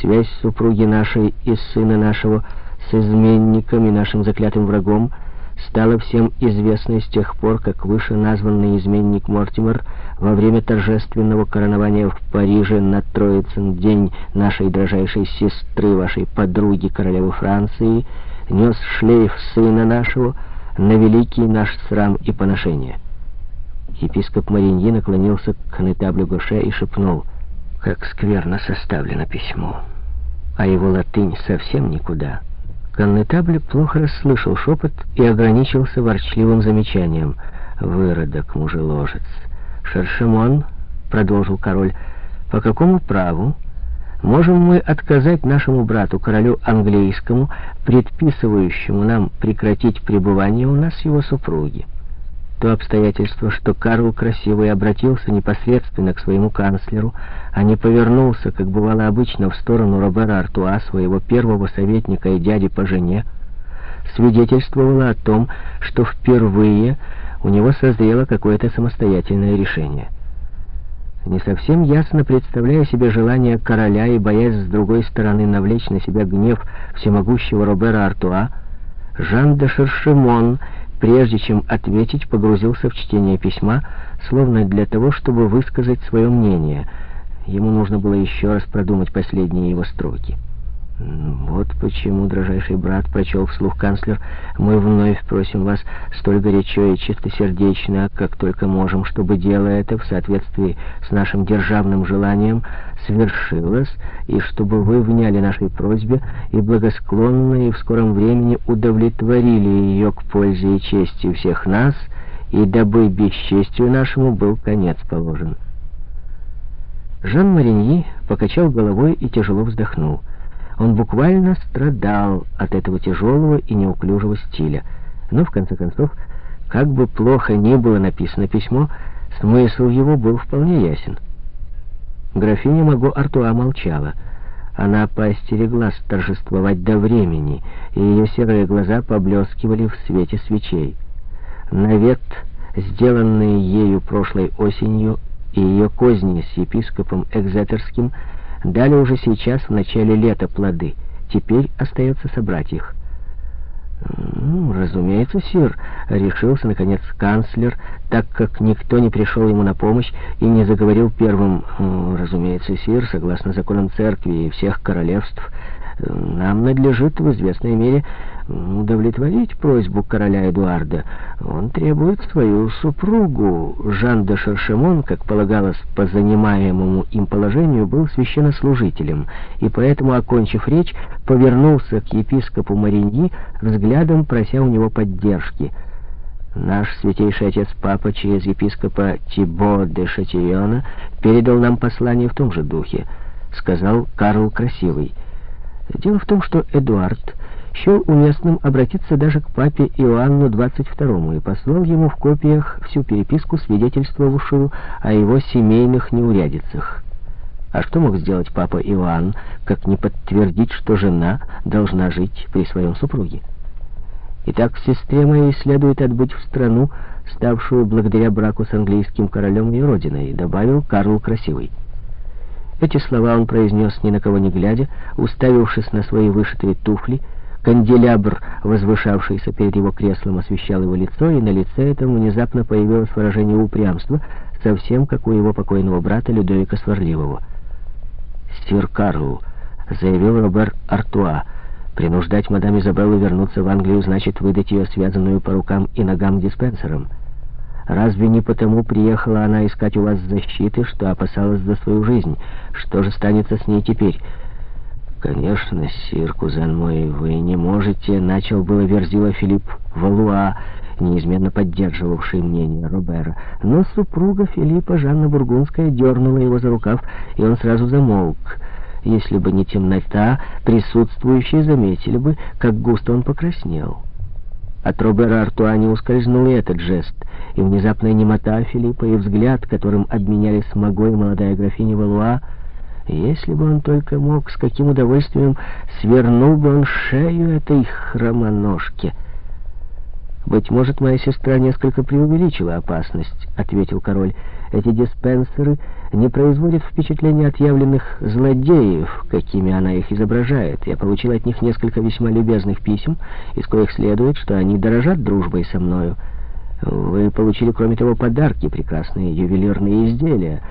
Связь супруги нашей и сына нашего с изменником и нашим заклятым врагом стала всем известной с тех пор, как вышеназванный изменник Мортимер во время торжественного коронования в Париже на Троицын день нашей дрожайшей сестры, вашей подруги, королевы Франции, нес шлейф сына нашего на великий наш срам и поношение. Епископ Мариньи наклонился к конетаблю Гоше и шепнул, как скверно составлено письмо, а его латынь совсем никуда. Коннетабль плохо расслышал шепот и ограничился ворчливым замечанием. «Выродок, мужеложец!» «Шершемон», — продолжил король, — «по какому праву можем мы отказать нашему брату, королю английскому, предписывающему нам прекратить пребывание у нас его супруги?» То обстоятельство, что Карл Красивый обратился непосредственно к своему канцлеру, а не повернулся, как бывало обычно, в сторону Робера Артуа, своего первого советника и дяди по жене, свидетельствовало о том, что впервые у него созрело какое-то самостоятельное решение. Не совсем ясно представляя себе желание короля и боясь с другой стороны навлечь на себя гнев всемогущего Робера Артуа, Жан де Шершемон прежде чем ответить, погрузился в чтение письма, словно для того, чтобы высказать свое мнение. Ему нужно было еще раз продумать последние его строки. «Вот почему, дрожайший брат, — прочел вслух канцлер, — мы вновь просим вас столь горячо и чистосердечно, как только можем, чтобы дело это в соответствии с нашим державным желанием свершилось, и чтобы вы вняли нашей просьбе и благосклонно и в скором времени удовлетворили ее к пользе и чести всех нас, и дабы бесчестию нашему был конец положен». Жан Мариньи покачал головой и тяжело вздохнул. Он буквально страдал от этого тяжелого и неуклюжего стиля. Но, в конце концов, как бы плохо ни было написано письмо, смысл его был вполне ясен. Графиня Маго Артуа молчала. Она поостереглась торжествовать до времени, и ее серые глаза поблескивали в свете свечей. Навет, сделанный ею прошлой осенью, и ее козни с епископом Экзетерским — Дали уже сейчас, в начале лета, плоды. Теперь остается собрать их. «Ну, разумеется, сир», — решился, наконец, канцлер, так как никто не пришел ему на помощь и не заговорил первым. «Разумеется, сир, согласно законам церкви и всех королевств, нам надлежит в известной мере удовлетворить просьбу короля Эдуарда. Он требует свою супругу. Жан де Шершемон, как полагалось по занимаемому им положению, был священнослужителем, и поэтому, окончив речь, повернулся к епископу Мариньи, взглядом прося у него поддержки. Наш святейший отец Папа через епископа Тибо де Шатиона передал нам послание в том же духе, сказал Карл Красивый. Дело в том, что Эдуард счел уместным обратиться даже к папе Иоанну XXII и послал ему в копиях всю переписку, свидетельствовавшую о его семейных неурядицах. А что мог сделать папа Иоанн, как не подтвердить, что жена должна жить при своем супруге? Итак, сестре моей следует отбыть в страну, ставшую благодаря браку с английским королем и родиной, добавил Карл Красивый. Эти слова он произнес ни на кого не глядя, уставившись на свои вышитые туфли. Канделябр, возвышавшийся перед его креслом, освещал его лицо, и на лице этом внезапно появилось выражение упрямства, совсем как у его покойного брата Людовика Сварливого. «Сир Карл», — заявил Робер Артуа, — «принуждать мадам Изабеллу вернуться в Англию значит выдать ее связанную по рукам и ногам диспенсером». Разве не потому приехала она искать у вас защиты, что опасалась за свою жизнь? Что же станется с ней теперь? Конечно, сир, кузен мой, вы не можете, начал было верзила Филипп Валуа, неизменно поддерживавший мнение Робера. Но супруга Филиппа, Жанна Бургундская, дернула его за рукав, и он сразу замолк. Если бы не темнота, присутствующие заметили бы, как густо он покраснел. От Робера Артуа не ускользнул и этот жест, и внезапная немота Филиппа, и взгляд, которым обменялись Маго и молодая графиня Валуа. Если бы он только мог, с каким удовольствием свернул бы он шею этой хромоножке. «Быть может, моя сестра несколько преувеличила опасность», — ответил король. «Эти диспенсеры не производят впечатления отъявленных злодеев, какими она их изображает. Я получил от них несколько весьма любезных писем, из коих следует, что они дорожат дружбой со мною. Вы получили, кроме того, подарки, прекрасные ювелирные изделия».